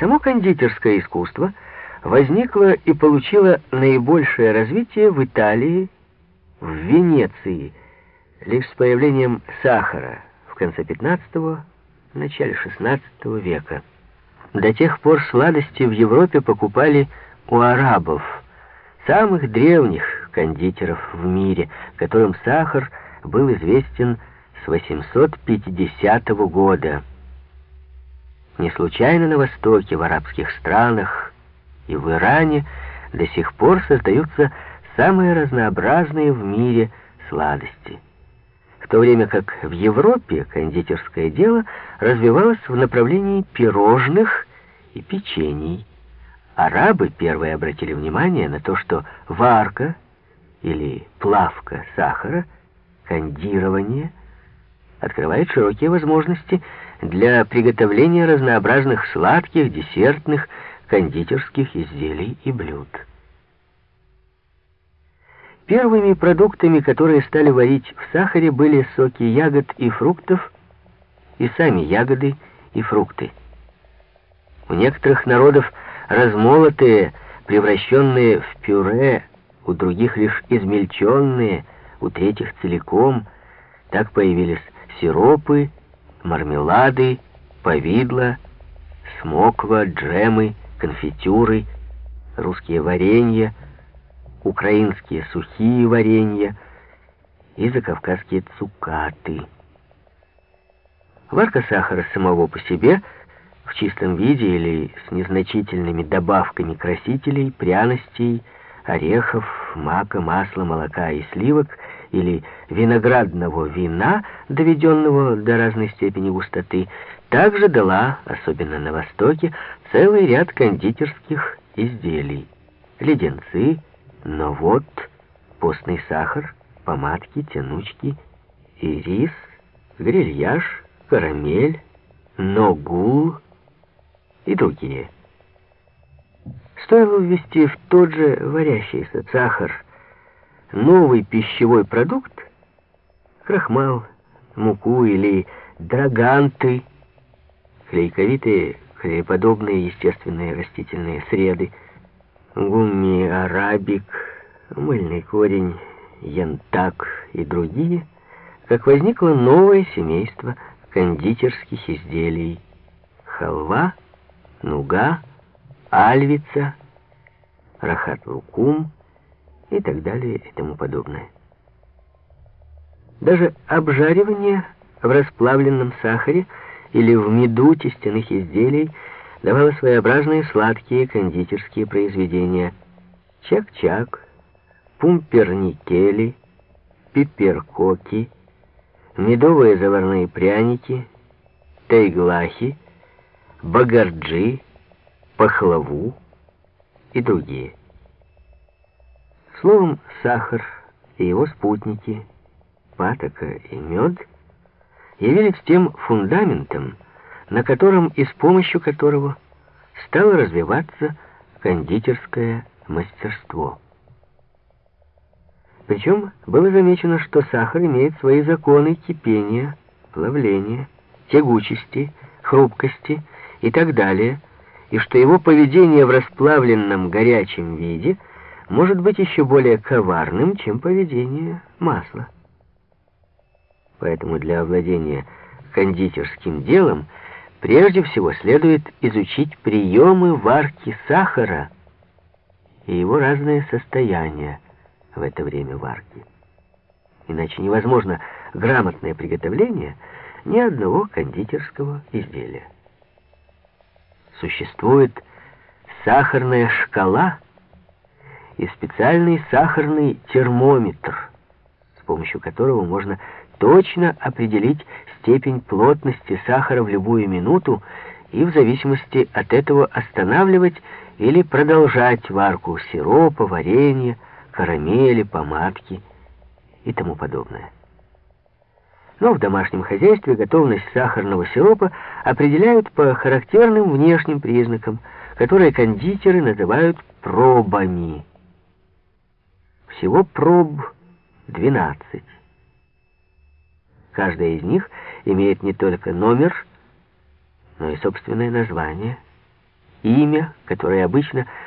Само кондитерское искусство возникло и получило наибольшее развитие в Италии, в Венеции, лишь с появлением сахара в конце 15-го, начале 16 века. До тех пор сладости в Европе покупали у арабов, самых древних кондитеров в мире, которым сахар был известен с 850 года. Не случайно на Востоке, в арабских странах и в Иране до сих пор создаются самые разнообразные в мире сладости. В то время как в Европе кондитерское дело развивалось в направлении пирожных и печений. Арабы первые обратили внимание на то, что варка или плавка сахара, кондирование, открывает широкие возможности для приготовления разнообразных сладких, десертных, кондитерских изделий и блюд. Первыми продуктами, которые стали варить в сахаре, были соки ягод и фруктов, и сами ягоды и фрукты. У некоторых народов размолотые, превращенные в пюре, у других лишь измельченные, у третьих целиком, так появились сиропы, мармелады, повидла, смоква, джемы, конфитюры, русские варенья, украинские сухие варенья и закавказские цукаты. Варка сахара самого по себе в чистом виде или с незначительными добавками красителей, пряностей, орехов, мака, масла, молока и сливок или виноградного вина, доведенного до разной степени густоты, также дала, особенно на Востоке, целый ряд кондитерских изделий. Леденцы, новот, постный сахар, помадки, тянучки, ирис, грильяж, карамель, ногул и другие. Стоило ввести в тот же варящийся сахар новый пищевой продукт, крахмал, муку или драганты, клейковитые, клееподобные естественные растительные среды, гумми арабик, мыльный корень, янтак и другие, как возникло новое семейство кондитерских изделий, халва, нуга, альвица, рахат-лукум и так далее и тому подобное. Даже обжаривание в расплавленном сахаре или в меду тестяных изделий давало своеобразные сладкие кондитерские произведения. Чак-чак, пумперникели, пиперкоки, медовые заварные пряники, тайглахи, багарджи, пахлаву и другие. Словом, сахар и его спутники, патока и мед, явились тем фундаментом, на котором и с помощью которого стало развиваться кондитерское мастерство. Причем было замечено, что сахар имеет свои законы кипения, плавления, тягучести, хрупкости и так далее – и что его поведение в расплавленном горячем виде может быть еще более коварным, чем поведение масла. Поэтому для овладения кондитерским делом прежде всего следует изучить приемы варки сахара и его разные состояния в это время варки. Иначе невозможно грамотное приготовление ни одного кондитерского изделия существует сахарная шкала и специальный сахарный термометр, с помощью которого можно точно определить степень плотности сахара в любую минуту и в зависимости от этого останавливать или продолжать варку сиропа, варенья, карамели, помадки и тому подобное. Но в домашнем хозяйстве готовность сахарного сиропа определяют по характерным внешним признакам, которые кондитеры называют пробами. Всего проб 12. Каждая из них имеет не только номер, но и собственное название имя, которое обычно